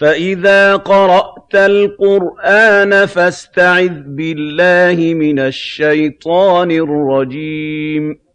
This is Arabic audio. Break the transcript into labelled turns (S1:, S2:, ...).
S1: فَإِذَا قَرَأْتَ الْقُرْآنَ فَاسْتَعِذْ بِاللَّهِ مِنَ الشَّيْطَانِ الرَّجِيمِ